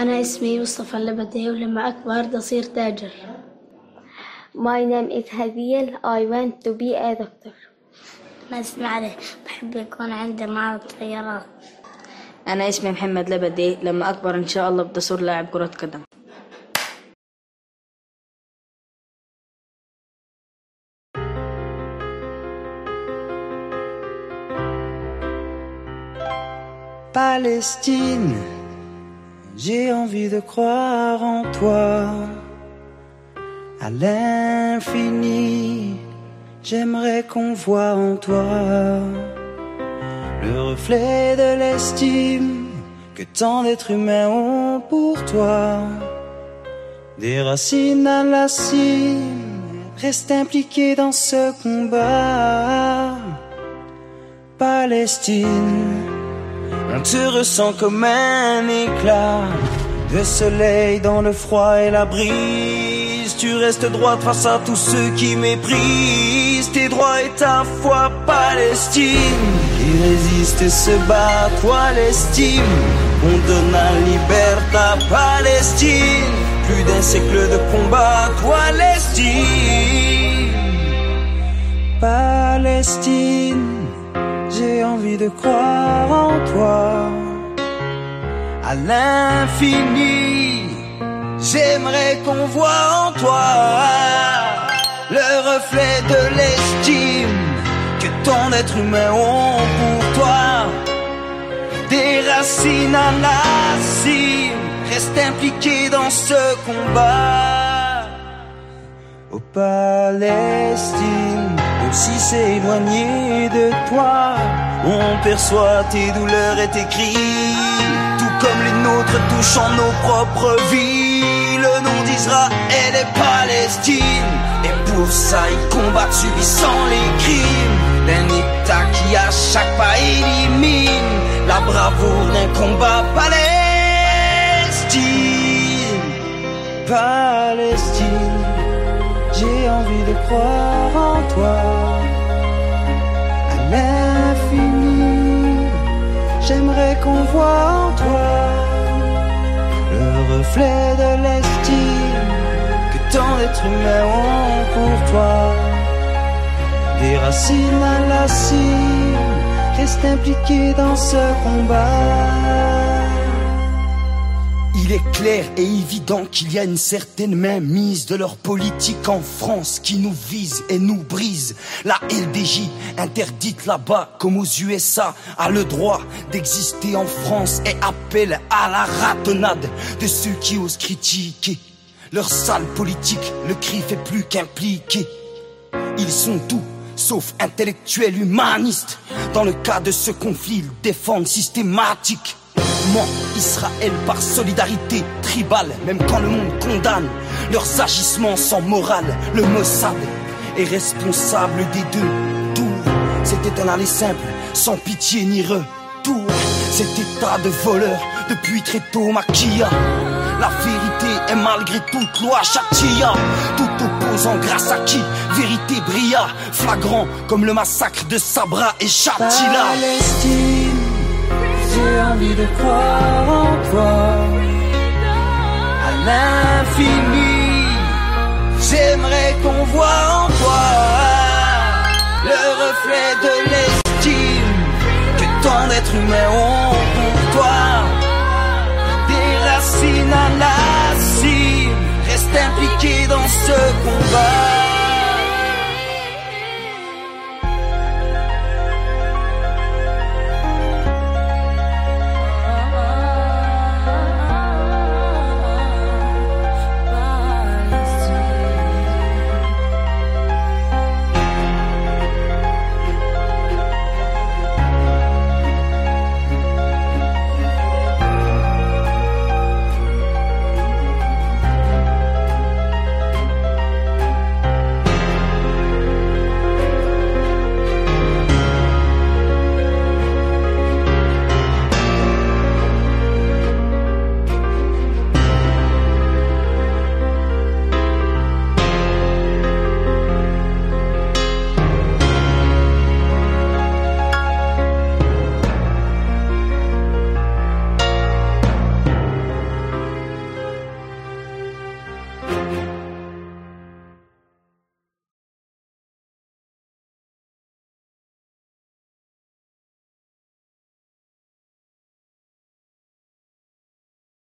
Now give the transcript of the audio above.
أنا اسمي مصطفى اللبدي ولما أكبر بدي أصير تاجر. My name is Haziel. I want to be a doctor. أنا اسمي علي بحب يكون عندي معرض طيارات أنا اسمي محمد لبدي. لما أكبر إن شاء الله بدي أصير لاعب كرة قدم. Palestine, j'ai envie de croire en toi. À l'infini, j'aimerais qu'on voit en toi le reflet de l'estime que tant d'êtres humains ont pour toi. Des racines à la cime, reste impliqué dans ce combat. Palestine. On te ressent comme un éclat de soleil dans le froid et la brise. Tu restes droit face à tous ceux qui méprisent tes droits et ta foi, Palestine. Qui résiste et se bat, toi l'estime. On donne la liberté, Palestine. Plus d'un siècle de combat, toi l'estime. Palestine. J'ai envie de croire en toi. À l'infini, j'aimerais qu'on voit en toi le reflet de l'estime que tant d'êtres humains ont pour toi. Des racines à la cime, reste dans ce combat. Au Palestine aussi s'éloigner de toi. On perçoit tes douleurs et tes cris, tout comme les nôtres touchant nos propres vies. Le nom d'Israël est Palestine, et pour ça ils combattent subissant les crimes d'un État qui à chaque pas élimine la bravoure d'un combat Palestine, Palestine. J'ai envie de croire en toi à l'infini. J'aimerais qu'on voit en toi le reflet de l'estime que tant d'êtres humains ont pour toi. Des racines à la cime, reste impliqué dans ce combat. Il est clair et évident qu'il y a une certaine main mise de leur politique en France qui nous vise et nous brise. La LDJ, interdite là-bas comme aux USA, a le droit d'exister en France et appelle à la ratonnade de ceux qui osent critiquer. Leur sale politique, le cri fait plus qu'impliquer. Ils sont tout sauf intellectuels humanistes. Dans le cas de ce conflit, ils défendent systématique Israël par solidarité tribale, même quand le monde condamne leurs agissements sans morale. Le Mossad est responsable des deux tours. C'était un aller simple, sans pitié ni retour. Cet état de voleur, depuis très tôt maquilla. La vérité est malgré toute loi châtia. Tout opposant grâce à qui vérité brilla. Flagrant comme le massacre de Sabra et Chatila. Palestine, j'ai envie de croire en toi. À l'infini, j'aimerais qu'on voit en toi le reflet de l'estime que tant d'êtres humains ont pour toi. Des racines à la cime, reste impliqué dans ce combat.